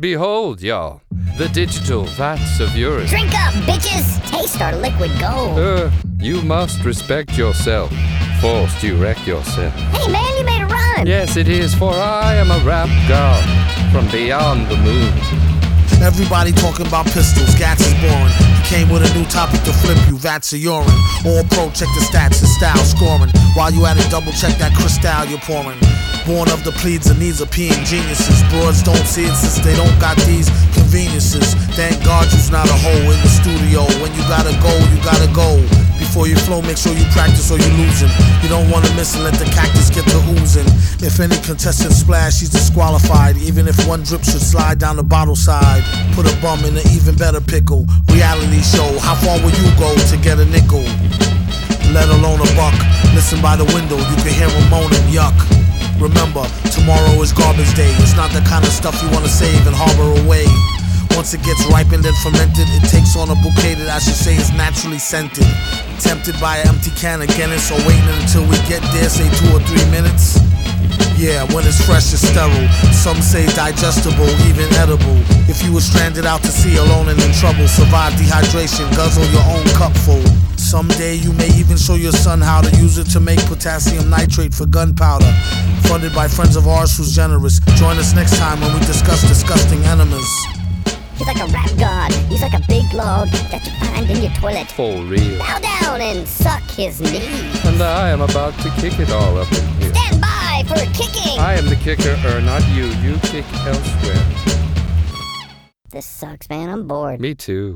Behold, y'all, the digital vats of yours. Drink up, bitches! Taste our liquid gold. Uh, you must respect yourself. Forced you wreck yourself. Hey man, you made a rhyme! Yes, it is, for I am a rap god from beyond the moon. Everybody talking about pistols, Gats is boring. He came with a new topic to flip you, Vats are urine. All pro, check the stats and style scoring. While you at it, double check that crystal you're pouring. Born of the pleads and needs of peeing geniuses. Broads don't see it since they don't got these conveniences. Thank God you's not a hoe in the studio. When you gotta go, you gotta go. Before you flow, make sure you practice or you losing. You don't wanna miss and let the cactus get to oozing. If any contestant splash, she's disqualified. Even if one drip should slide down the bottle side. Put a bum in an even better pickle. Reality show, how far will you go to get a nickel? Let alone a buck. Listen by the window, you can hear him moaning, yuck. Remember, tomorrow is garbage day. It's not the kind of stuff you wanna save and harbor away. Once it gets ripened and fermented, it takes on a bouquet that I should say is naturally scented. Tempted by an empty can of Guinness, or waiting until we get there, say two or three minutes. Yeah, when it's fresh, it's sterile. Some say digestible, even edible. If you were stranded out to sea alone and in trouble, survive dehydration, guzzle your own cupful. Someday you may even show your son how to use it to make potassium nitrate for gunpowder. Funded by friends of ours who's generous. Join us next time when we discuss disgusting enemas. He's like a rap god. He's like a big log that you find in your toilet. For real. Bow down and suck his knee. And I am about to kick it all up in here. Stand by for kicking! I am the kicker, er, not you. You kick elsewhere. This sucks, man. I'm bored. Me too.